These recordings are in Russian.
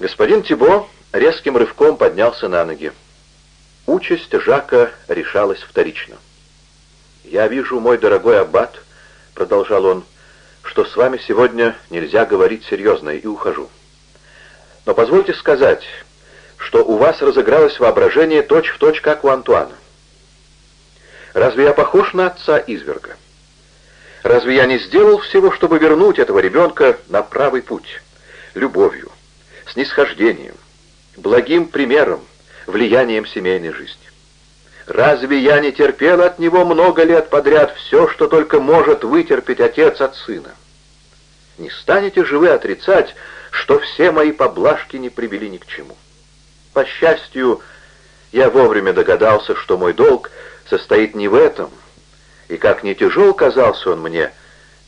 Господин Тибо резким рывком поднялся на ноги. Участь Жака решалась вторично. «Я вижу, мой дорогой аббат», — продолжал он, — «что с вами сегодня нельзя говорить серьезно, и ухожу. Но позвольте сказать, что у вас разыгралось воображение точь-в-точь, точь, как у Антуана. Разве я похож на отца изверга? Разве я не сделал всего, чтобы вернуть этого ребенка на правый путь? Любовью, снисхождением, благим примером, влиянием семейной жизни. Разве я не терпел от него много лет подряд все, что только может вытерпеть отец от сына? Не станете же вы отрицать, что все мои поблажки не привели ни к чему? По счастью, я вовремя догадался, что мой долг состоит не в этом, и как не тяжел казался он мне,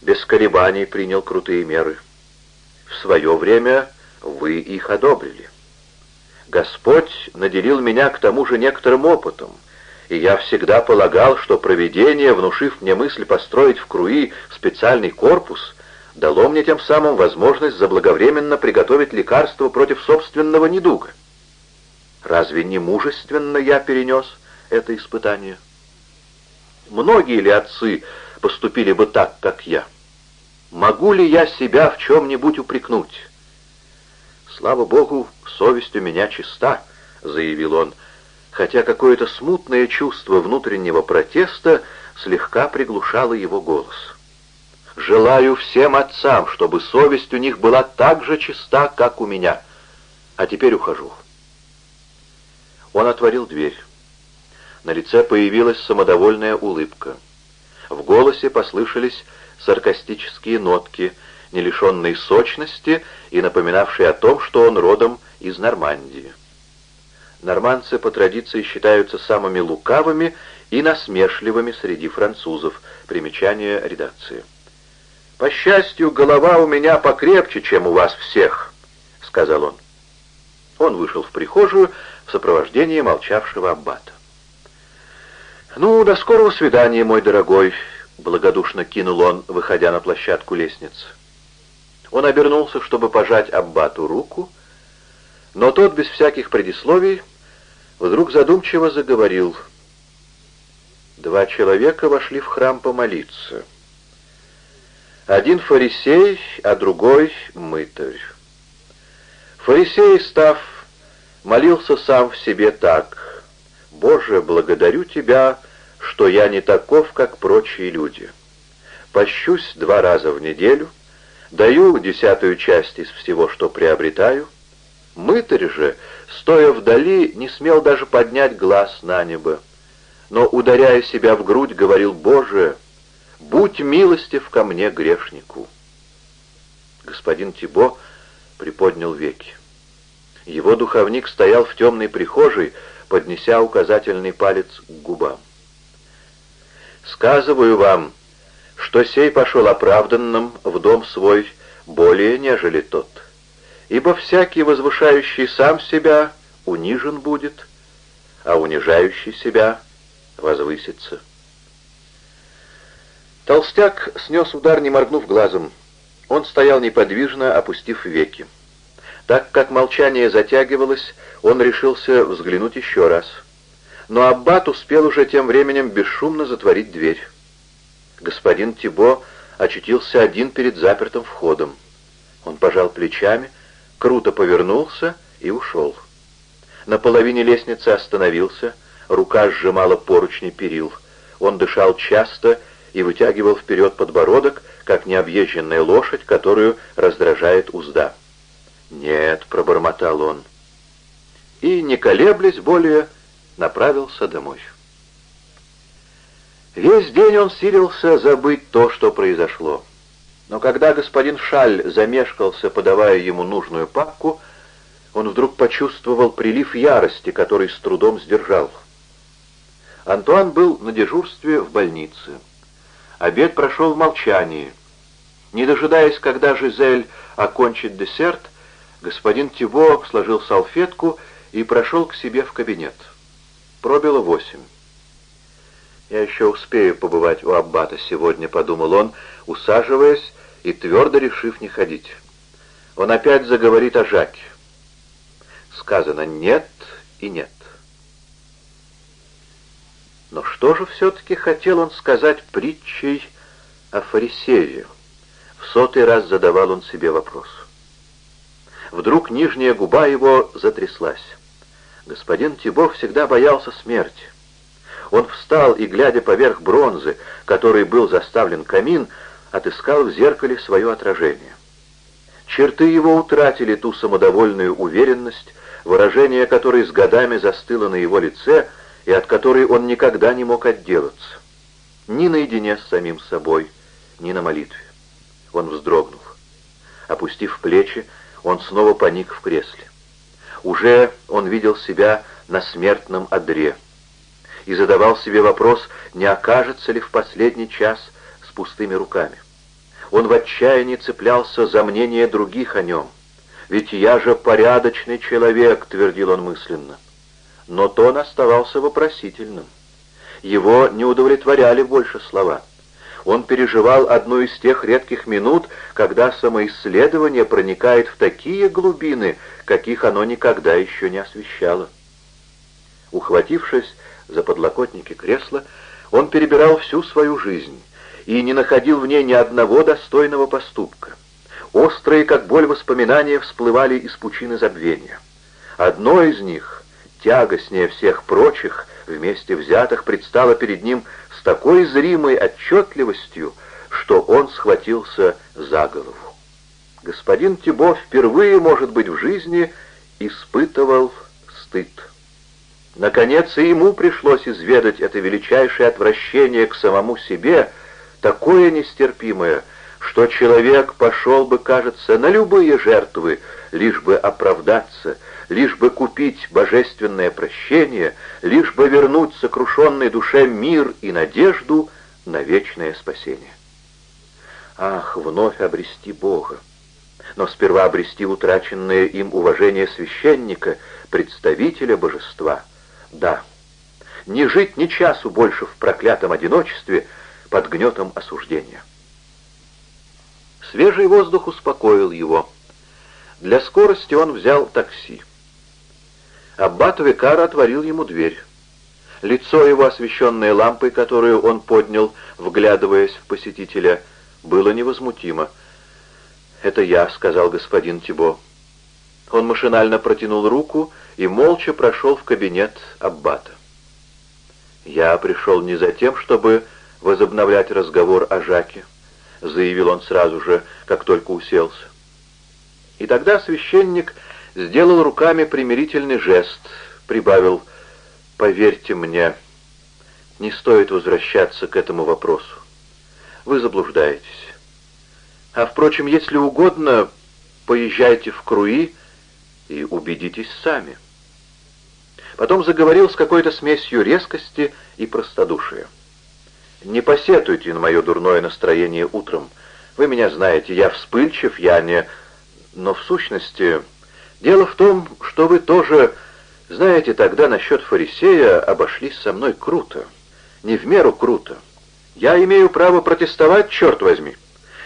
без колебаний принял крутые меры. В свое время вы их одобрили. Господь наделил меня к тому же некоторым опытом, и я всегда полагал, что провидение, внушив мне мысль построить в Круи специальный корпус, дало мне тем самым возможность заблаговременно приготовить лекарство против собственного недуга. Разве не мужественно я перенес это испытание? Многие ли отцы поступили бы так, как я? Могу ли я себя в чем-нибудь упрекнуть? Слава Богу, совесть у меня чиста, заявил он, хотя какое-то смутное чувство внутреннего протеста слегка приглушало его голос. Желаю всем отцам, чтобы совесть у них была так же чиста, как у меня. А теперь ухожу. Он отворил дверь. На лице появилась самодовольная улыбка. В голосе послышались саркастические нотки, не лишенные сочности и напоминавшие о том, что он родом из Нормандии. Нормандцы по традиции считаются самыми лукавыми и насмешливыми среди французов. Примечание редакции. «По счастью, голова у меня покрепче, чем у вас всех», — сказал он. Он вышел в прихожую в сопровождении молчавшего аббата. «Ну, до скорого свидания, мой дорогой», — благодушно кинул он, выходя на площадку лестницы. Он обернулся, чтобы пожать Аббату руку, но тот, без всяких предисловий, вдруг задумчиво заговорил. Два человека вошли в храм помолиться. Один фарисей, а другой мытарь. Фарисей, став, молился сам в себе так — «Боже, благодарю Тебя, что я не таков, как прочие люди. Пощусь два раза в неделю, даю десятую часть из всего, что приобретаю. Мытарь же, стоя вдали, не смел даже поднять глаз на небо, но, ударяя себя в грудь, говорил, «Боже, будь милостив ко мне, грешнику». Господин Тибо приподнял веки. Его духовник стоял в темной прихожей, поднеся указательный палец к губам. «Сказываю вам, что сей пошел оправданным в дом свой более, нежели тот, ибо всякий, возвышающий сам себя, унижен будет, а унижающий себя возвысится». Толстяк снес удар, не моргнув глазом. Он стоял неподвижно, опустив веки. Так как молчание затягивалось, он решился взглянуть еще раз. Но Аббат успел уже тем временем бесшумно затворить дверь. Господин Тибо очутился один перед запертым входом. Он пожал плечами, круто повернулся и ушел. На половине лестницы остановился, рука сжимала поручни перил. Он дышал часто и вытягивал вперед подбородок, как необъезженная лошадь, которую раздражает узда. «Нет», — пробормотал он. И, не колеблясь более, направился домой. Весь день он силился забыть то, что произошло. Но когда господин Шаль замешкался, подавая ему нужную папку, он вдруг почувствовал прилив ярости, который с трудом сдержал. Антуан был на дежурстве в больнице. Обед прошел в молчании. Не дожидаясь, когда Жизель окончит десерт, Господин Тибо сложил салфетку и прошел к себе в кабинет. Пробило восемь. «Я еще успею побывать у Аббата сегодня», — подумал он, усаживаясь и твердо решив не ходить. Он опять заговорит о Жаке. сказано «нет» и «нет». Но что же все-таки хотел он сказать притчей о фарисее? В сотый раз задавал он себе вопрос. Вдруг нижняя губа его затряслась. Господин Тибо всегда боялся смерти. Он встал и, глядя поверх бронзы, которой был заставлен камин, отыскал в зеркале свое отражение. Черты его утратили ту самодовольную уверенность, выражение которой с годами застыло на его лице и от которой он никогда не мог отделаться. Ни наедине с самим собой, ни на молитве. Он вздрогнул. Опустив плечи, он снова поник в кресле. Уже он видел себя на смертном одре и задавал себе вопрос, не окажется ли в последний час с пустыми руками. Он в отчаянии цеплялся за мнение других о нем. «Ведь я же порядочный человек», — твердил он мысленно. Но тон оставался вопросительным. Его не удовлетворяли больше слова. Он переживал одну из тех редких минут, когда самоисследование проникает в такие глубины, каких оно никогда еще не освещало. Ухватившись за подлокотники кресла, он перебирал всю свою жизнь и не находил в ней ни одного достойного поступка. Острые, как боль воспоминания, всплывали из пучины забвения. Одно из них, тягостнее всех прочих, вместе взятых, предстало перед ним с такой зримой отчетливостью, что он схватился за голову. Господин Тибо впервые, может быть, в жизни испытывал стыд. Наконец и ему пришлось изведать это величайшее отвращение к самому себе, такое нестерпимое, что человек пошел бы, кажется, на любые жертвы, лишь бы оправдаться, лишь бы купить божественное прощение, лишь бы вернуть сокрушенной душе мир и надежду на вечное спасение. Ах, вновь обрести Бога! Но сперва обрести утраченное им уважение священника, представителя божества — да, не жить ни часу больше в проклятом одиночестве под гнетом осуждения. Свежий воздух успокоил его. Для скорости он взял такси. Аббат Викар отворил ему дверь. Лицо его, освещенное лампой, которую он поднял, вглядываясь в посетителя, было невозмутимо. «Это я», — сказал господин Тибо. Он машинально протянул руку и молча прошел в кабинет Аббата. «Я пришел не за тем, чтобы возобновлять разговор о Жаке», — заявил он сразу же, как только уселся. И тогда священник сделал руками примирительный жест, прибавил «Поверьте мне, не стоит возвращаться к этому вопросу. Вы заблуждаетесь. А, впрочем, если угодно, поезжайте в Круи и убедитесь сами». Потом заговорил с какой-то смесью резкости и простодушия. «Не посетуйте на мое дурное настроение утром. Вы меня знаете, я вспыльчив, я не... Но в сущности, дело в том, что вы тоже, знаете, тогда насчет фарисея обошлись со мной круто. Не в меру круто. Я имею право протестовать, черт возьми.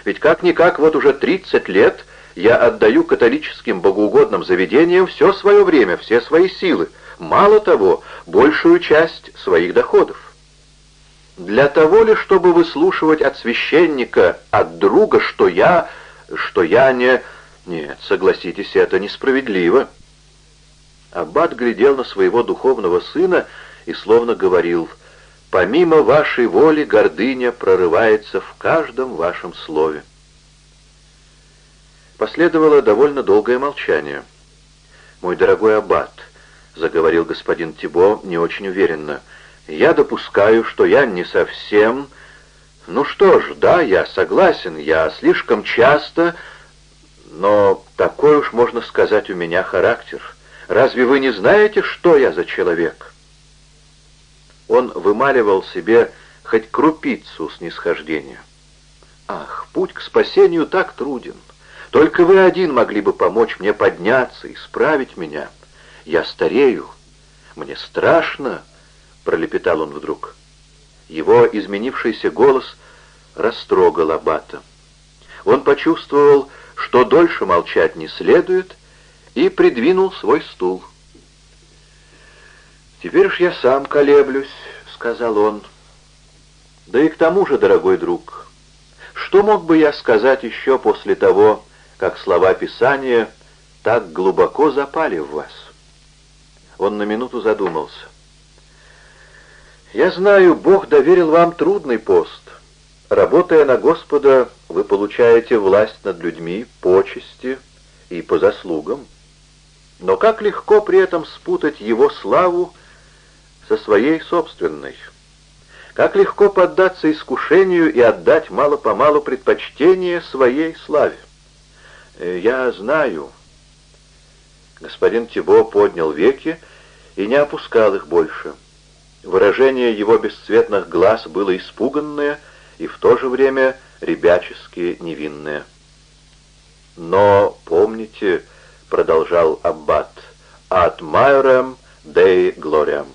Ведь как-никак вот уже 30 лет я отдаю католическим богоугодным заведениям все свое время, все свои силы, мало того, большую часть своих доходов. Для того ли, чтобы выслушивать от священника, от друга, что я, что я не... Нет, согласитесь, это несправедливо. Аббат глядел на своего духовного сына и словно говорил, «Помимо вашей воли гордыня прорывается в каждом вашем слове». Последовало довольно долгое молчание. «Мой дорогой Аббат», — заговорил господин Тибо не очень уверенно. «Я допускаю, что я не совсем... Ну что ж, да, я согласен, я слишком часто... Но такой уж, можно сказать, у меня характер. Разве вы не знаете, что я за человек?» Он вымаливал себе хоть крупицу снисхождения. «Ах, путь к спасению так труден. Только вы один могли бы помочь мне подняться, исправить меня». «Я старею. Мне страшно», — пролепетал он вдруг. Его изменившийся голос растрогал Аббата. Он почувствовал, что дольше молчать не следует, и придвинул свой стул. «Теперь уж я сам колеблюсь», — сказал он. «Да и к тому же, дорогой друг, что мог бы я сказать еще после того, как слова Писания так глубоко запали в вас?» Он на минуту задумался. «Я знаю, Бог доверил вам трудный пост. Работая на Господа, вы получаете власть над людьми, почести и по заслугам. Но как легко при этом спутать Его славу со своей собственной. Как легко поддаться искушению и отдать мало-помалу предпочтение своей славе. Э, я знаю. Господин Тибо поднял веки и не опускал их больше. Выражение его бесцветных глаз было испуганное и в то же время ребячески невинное. «Но помните, — продолжал Аббат, — «ad maiorem Dei gloriam»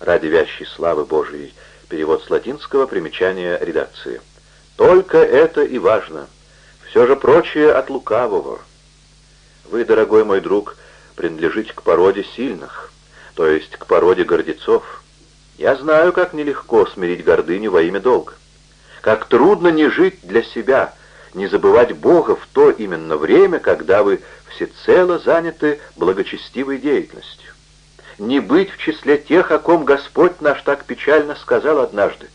ради вящей славы Божией. Перевод с латинского, примечание редакции. Только это и важно. Все же прочее от лукавого. Вы, дорогой мой друг, принадлежите к породе сильных, то есть к породе гордецов. Я знаю, как нелегко смирить гордыню во имя долга. Как трудно не жить для себя, не забывать Бога в то именно время, когда вы всецело заняты благочестивой деятельностью не быть в числе тех, о ком Господь наш так печально сказал однажды.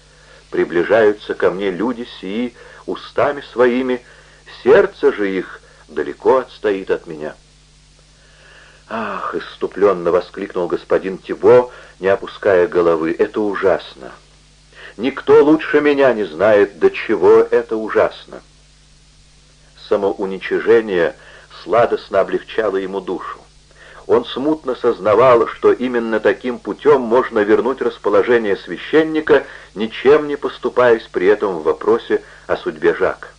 Приближаются ко мне люди сии устами своими, сердце же их далеко отстоит от меня. «Ах!» — иступленно воскликнул господин Тибо, не опуская головы. «Это ужасно! Никто лучше меня не знает, до чего это ужасно!» Самоуничижение сладостно облегчало ему душу. Он смутно сознавал, что именно таким путем можно вернуть расположение священника, ничем не поступаясь при этом в вопросе о судьбе Жака.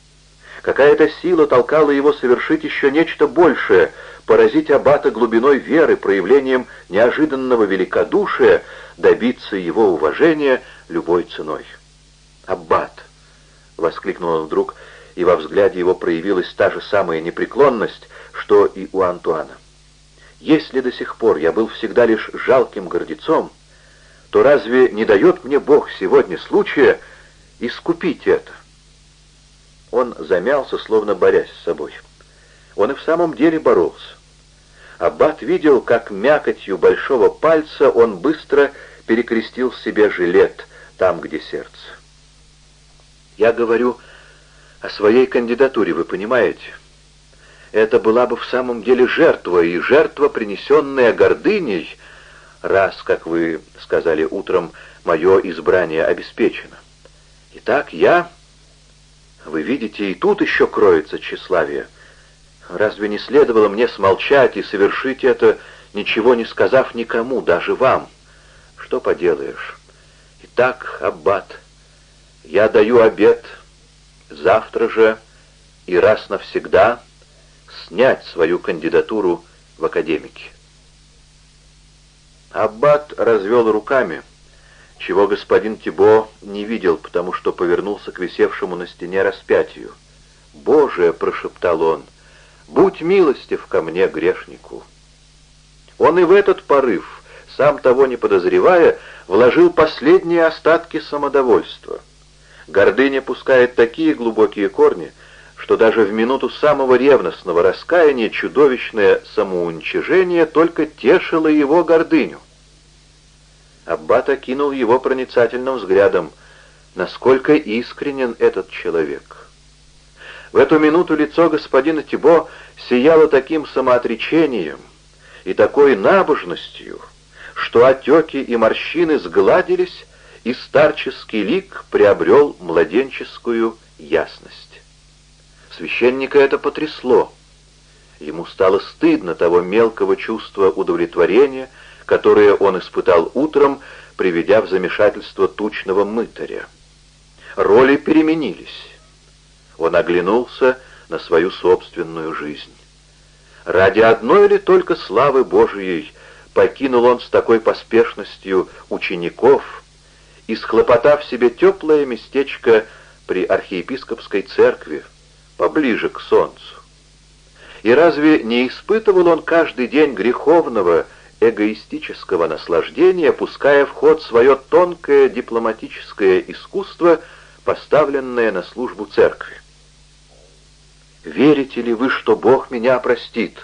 Какая-то сила толкала его совершить еще нечто большее, поразить аббата глубиной веры, проявлением неожиданного великодушия, добиться его уважения любой ценой. «Аббат!» — воскликнул он вдруг, и во взгляде его проявилась та же самая непреклонность, что и у Антуана. Если до сих пор я был всегда лишь жалким гордецом, то разве не дает мне Бог сегодня случая искупить это? Он замялся, словно борясь с собой. Он и в самом деле боролся. Аббат видел, как мякотью большого пальца он быстро перекрестил себе жилет там, где сердце. Я говорю о своей кандидатуре, вы понимаете? это была бы в самом деле жертва, и жертва, принесенная гордыней, раз, как вы сказали утром, мое избрание обеспечено. Итак, я... Вы видите, и тут еще кроется тщеславие. Разве не следовало мне смолчать и совершить это, ничего не сказав никому, даже вам? Что поделаешь? Итак, аббат, я даю обет завтра же и раз навсегда снять свою кандидатуру в академике. Аббат развел руками, чего господин Тибо не видел, потому что повернулся к висевшему на стене распятию. «Боже!» — прошептал он, — «будь милостив ко мне, грешнику!» Он и в этот порыв, сам того не подозревая, вложил последние остатки самодовольства. Гордыня пускает такие глубокие корни — что даже в минуту самого ревностного раскаяния чудовищное самоуничижение только тешило его гордыню. Аббат окинул его проницательным взглядом. Насколько искренен этот человек! В эту минуту лицо господина Тибо сияло таким самоотречением и такой набожностью, что отеки и морщины сгладились, и старческий лик приобрел младенческую ясность. Священника это потрясло. Ему стало стыдно того мелкого чувства удовлетворения, которое он испытал утром, приведя в замешательство тучного мытаря. Роли переменились. Он оглянулся на свою собственную жизнь. Ради одной ли только славы Божией покинул он с такой поспешностью учеников и, схлопотав себе теплое местечко при архиепископской церкви, поближе к солнцу. И разве не испытывал он каждый день греховного, эгоистического наслаждения, пуская в ход свое тонкое дипломатическое искусство, поставленное на службу церкви? «Верите ли вы, что Бог меня простит?»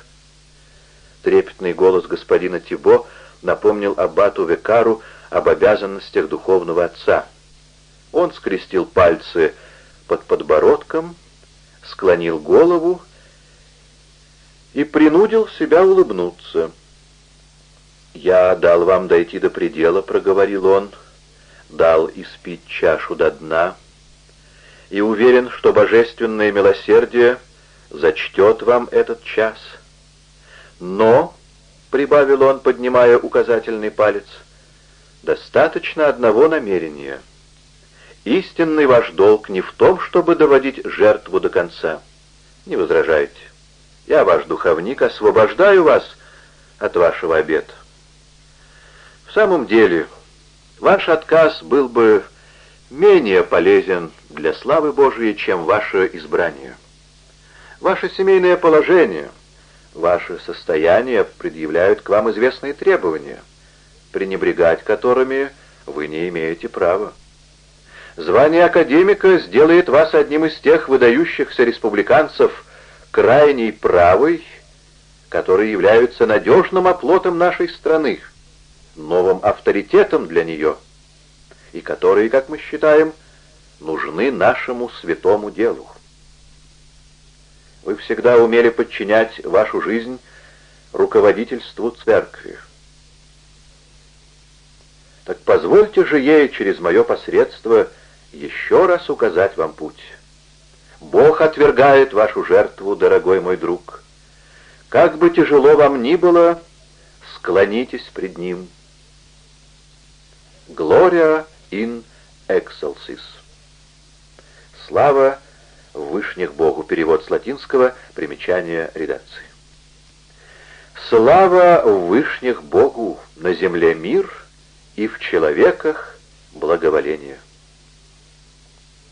Трепетный голос господина Тибо напомнил аббату Векару об обязанностях духовного отца. Он скрестил пальцы под подбородком, склонил голову и принудил себя улыбнуться. «Я дал вам дойти до предела», — проговорил он, — «дал испить чашу до дна, и уверен, что божественное милосердие зачтет вам этот час. Но, — прибавил он, поднимая указательный палец, — достаточно одного намерения. Истинный ваш долг не в том, чтобы доводить жертву до конца. Не возражайте. Я ваш духовник, освобождаю вас от вашего обета. В самом деле, ваш отказ был бы менее полезен для славы Божией, чем ваше избрание. Ваше семейное положение, ваше состояние предъявляют к вам известные требования, пренебрегать которыми вы не имеете права. Звание академика сделает вас одним из тех выдающихся республиканцев, крайней правой, которые являются надежным оплотом нашей страны, новым авторитетом для нее, и которые, как мы считаем, нужны нашему святому делу. Вы всегда умели подчинять вашу жизнь руководительству церкви. Так позвольте же ей через мое посредство еще раз указать вам путь. Бог отвергает вашу жертву, дорогой мой друг. Как бы тяжело вам ни было, склонитесь пред Ним. Глория ин excelsis. Слава в вышних Богу. Перевод с латинского, примечание редакции. Слава в вышних Богу, на земле мир и в человеках благоволение.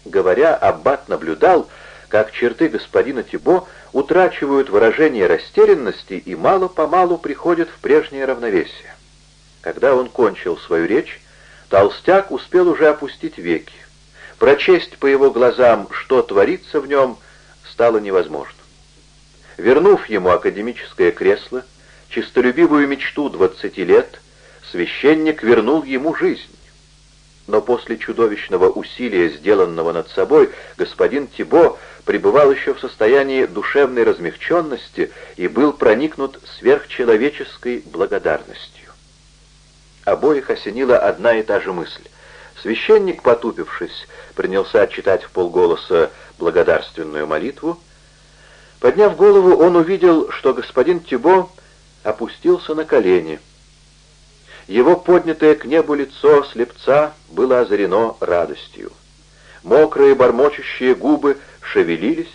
Говоря, Аббат наблюдал, как черты господина Тибо утрачивают выражение растерянности и мало-помалу приходят в прежнее равновесие. Когда он кончил свою речь, толстяк успел уже опустить веки. Прочесть по его глазам, что творится в нем, стало невозможно. Вернув ему академическое кресло, чистолюбивую мечту двадцати лет, священник вернул ему жизнь но после чудовищного усилия, сделанного над собой, господин Тибо пребывал еще в состоянии душевной размягченности и был проникнут сверхчеловеческой благодарностью. Обоих осенила одна и та же мысль. Священник, потупившись, принялся читать в полголоса благодарственную молитву. Подняв голову, он увидел, что господин Тибо опустился на колени — его поднятое к небу лицо слепца было озарено радостью. Мокрые бормочущие губы шевелились,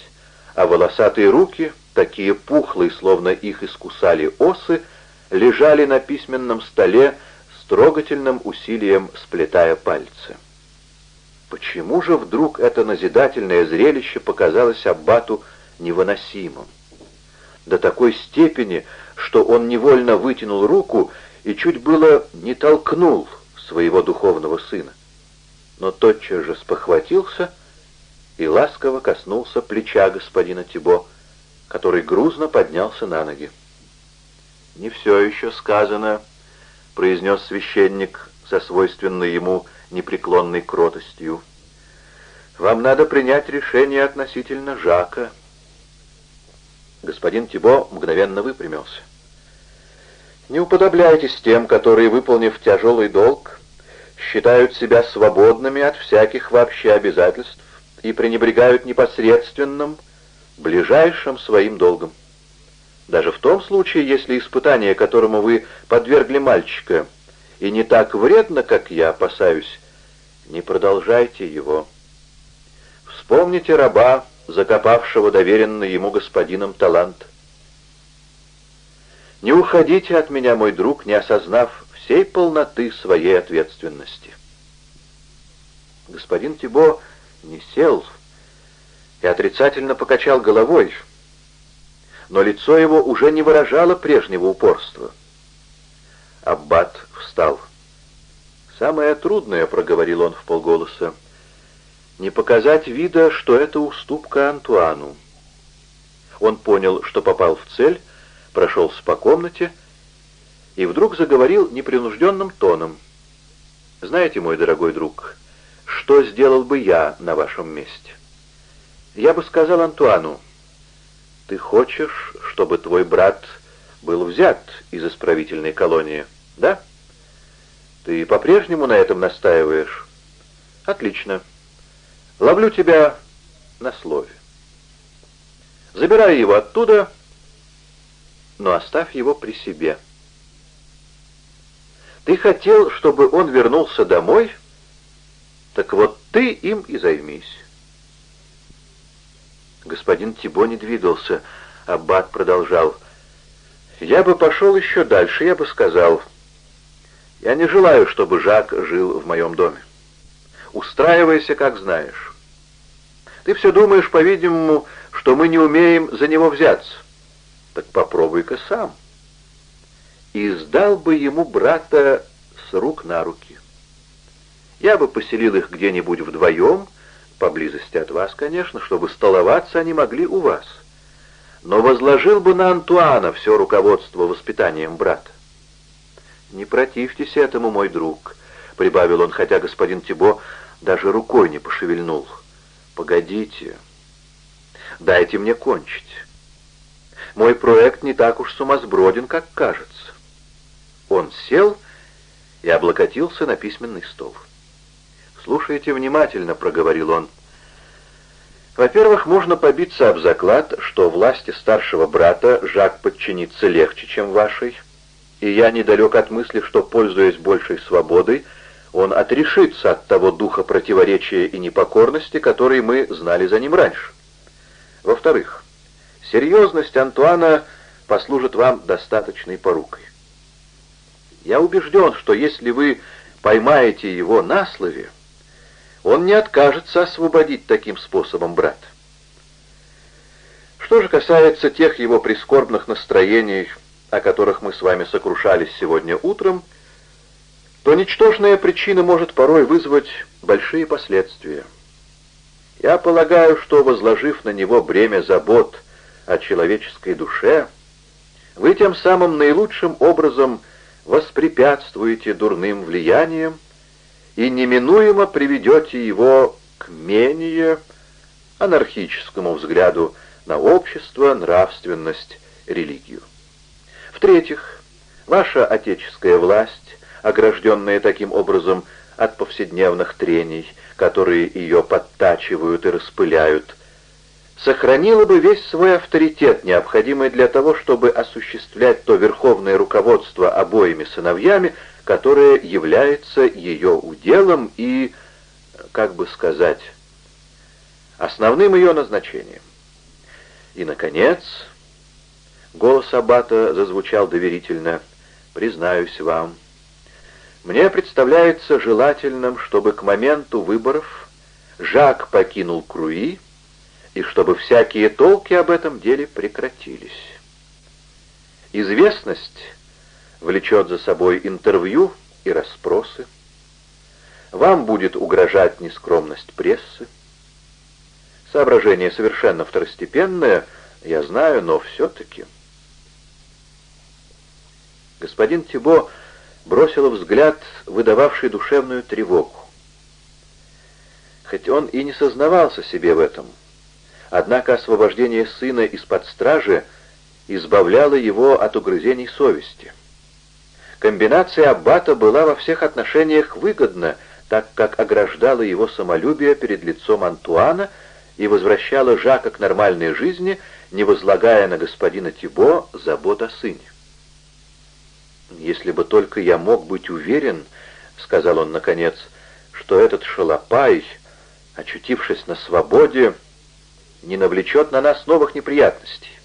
а волосатые руки, такие пухлые, словно их искусали осы, лежали на письменном столе трогательным усилием сплетая пальцы. Почему же вдруг это назидательное зрелище показалось Аббату невыносимым? До такой степени, что он невольно вытянул руку и чуть было не толкнул своего духовного сына, но тотчас же спохватился и ласково коснулся плеча господина Тибо, который грузно поднялся на ноги. «Не все еще сказано», — произнес священник со свойственной ему непреклонной кротостью. «Вам надо принять решение относительно Жака». Господин Тибо мгновенно выпрямился. Не уподобляйтесь тем, которые, выполнив тяжелый долг, считают себя свободными от всяких вообще обязательств и пренебрегают непосредственным, ближайшим своим долгом. Даже в том случае, если испытание, которому вы подвергли мальчика, и не так вредно, как я опасаюсь, не продолжайте его. Вспомните раба, закопавшего доверенный ему господином талант. Не уходите от меня, мой друг, не осознав всей полноты своей ответственности. Господин Тибо не сел и отрицательно покачал головой, но лицо его уже не выражало прежнего упорства. Аббат встал. «Самое трудное», — проговорил он в полголоса, — «не показать вида, что это уступка Антуану». Он понял, что попал в цель, прошелся по комнате и вдруг заговорил непринужденным тоном. «Знаете, мой дорогой друг, что сделал бы я на вашем месте? Я бы сказал Антуану, ты хочешь, чтобы твой брат был взят из исправительной колонии, да?» Ты по-прежнему на этом настаиваешь? Отлично. Ловлю тебя на слове. Забирай его оттуда, но оставь его при себе. Ты хотел, чтобы он вернулся домой? Так вот ты им и займись. Господин Тибо не двигался, Аббат продолжал. Я бы пошел еще дальше, я бы сказал... Я не желаю, чтобы Жак жил в моем доме. Устраивайся, как знаешь. Ты все думаешь, по-видимому, что мы не умеем за него взяться. Так попробуй-ка сам. И сдал бы ему брата с рук на руки. Я бы поселил их где-нибудь вдвоем, поблизости от вас, конечно, чтобы столоваться они могли у вас. Но возложил бы на Антуана все руководство воспитанием брата. «Не противьтесь этому, мой друг», — прибавил он, хотя господин Тибо даже рукой не пошевельнул. «Погодите. Дайте мне кончить. Мой проект не так уж сумасброден, как кажется». Он сел и облокотился на письменный стол. «Слушайте внимательно», — проговорил он. «Во-первых, можно побиться об заклад, что власти старшего брата Жак подчинится легче, чем вашей» и я недалек от мысли, что, пользуясь большей свободой, он отрешится от того духа противоречия и непокорности, который мы знали за ним раньше. Во-вторых, серьезность Антуана послужит вам достаточной порукой. Я убежден, что если вы поймаете его на слове, он не откажется освободить таким способом брата. Что же касается тех его прискорбных настроений, о которых мы с вами сокрушались сегодня утром, то ничтожная причина может порой вызвать большие последствия. Я полагаю, что, возложив на него бремя забот о человеческой душе, вы тем самым наилучшим образом воспрепятствуете дурным влияниям и неминуемо приведете его к менее анархическому взгляду на общество, нравственность, религию. В-третьих, ваша отеческая власть, огражденная таким образом от повседневных трений, которые ее подтачивают и распыляют, сохранила бы весь свой авторитет, необходимый для того, чтобы осуществлять то верховное руководство обоими сыновьями, которое является ее уделом и, как бы сказать, основным ее назначением. И, наконец, Голос Аббата зазвучал доверительно. «Признаюсь вам, мне представляется желательным, чтобы к моменту выборов Жак покинул Круи, и чтобы всякие толки об этом деле прекратились. Известность влечет за собой интервью и расспросы. Вам будет угрожать нескромность прессы. Соображение совершенно второстепенное, я знаю, но все-таки... Господин Тибо бросил взгляд, выдававший душевную тревогу. Хоть он и не сознавался себе в этом, однако освобождение сына из-под стражи избавляло его от угрызений совести. Комбинация Аббата была во всех отношениях выгодна, так как ограждала его самолюбие перед лицом Антуана и возвращала Жака к нормальной жизни, не возлагая на господина Тибо забот о сыне. «Если бы только я мог быть уверен, — сказал он наконец, — что этот шалопай, очутившись на свободе, не навлечет на нас новых неприятностей».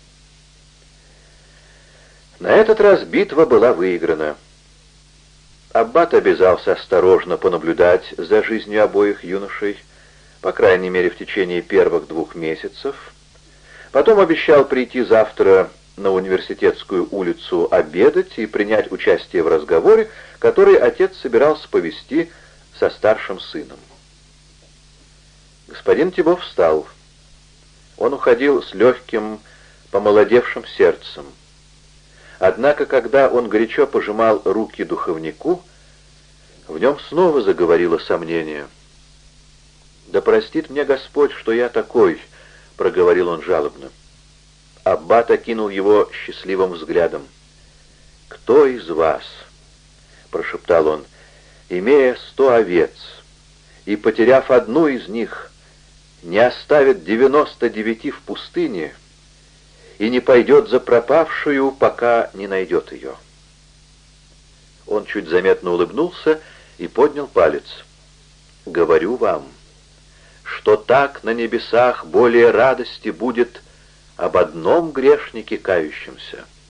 На этот раз битва была выиграна. Аббат обязался осторожно понаблюдать за жизнью обоих юношей, по крайней мере в течение первых двух месяцев. Потом обещал прийти завтра на университетскую улицу обедать и принять участие в разговоре, который отец собирался повести со старшим сыном. Господин Тибо встал. Он уходил с легким, помолодевшим сердцем. Однако, когда он горячо пожимал руки духовнику, в нем снова заговорило сомнение. «Да простит мне Господь, что я такой», — проговорил он жалобно. Аббат окинул его счастливым взглядом. «Кто из вас?» — прошептал он, — «имея сто овец и потеряв одну из них, не оставит девяносто девяти в пустыне и не пойдет за пропавшую, пока не найдет ее». Он чуть заметно улыбнулся и поднял палец. «Говорю вам, что так на небесах более радости будет об одном грешнике кающемся»